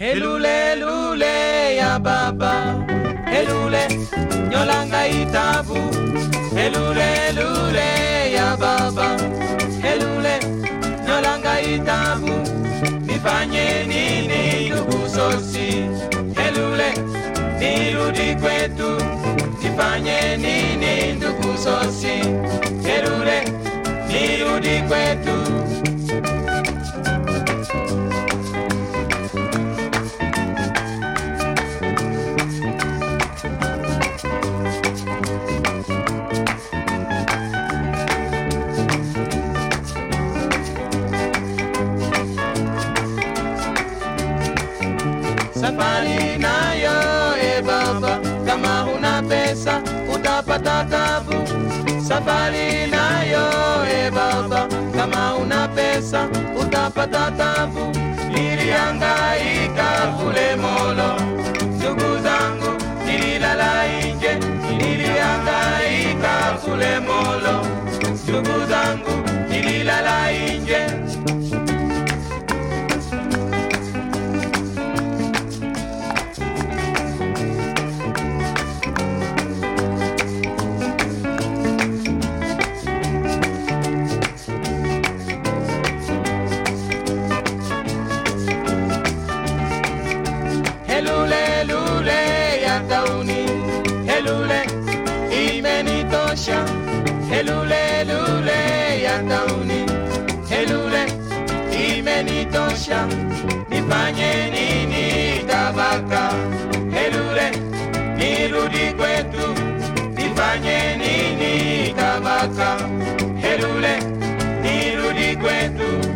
Helule lule ya baba. Helule nyolanga itabu. Helule lule ya baba. Helule nyolanga itabu. Nifanye nini ndugu sosi? Helule nirudi kwetu. Nifanye nini ndugu sosi? Helule nirudi kwetu safari nayo e baba, kama huna pesa utapata tabu. Safari nayo e baba, kama huna pesa utapata tabu. Nilihangaika kule Molo, ndugu zangu, nililala nje. Nilihangaika kule Molo, ndugu zangu, Helule lule ya tauni, helule imenitosha. Nifanye nini tabaka? Helule nirudi kwetu. Nifanye nini tabaka? Helule nirudi kwetu.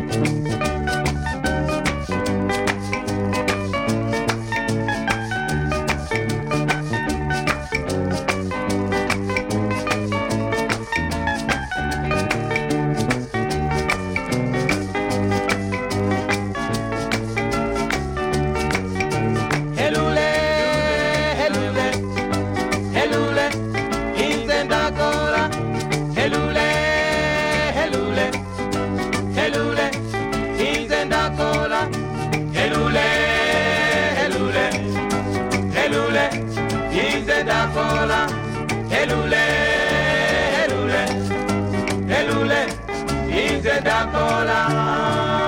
Helule, intenda cola.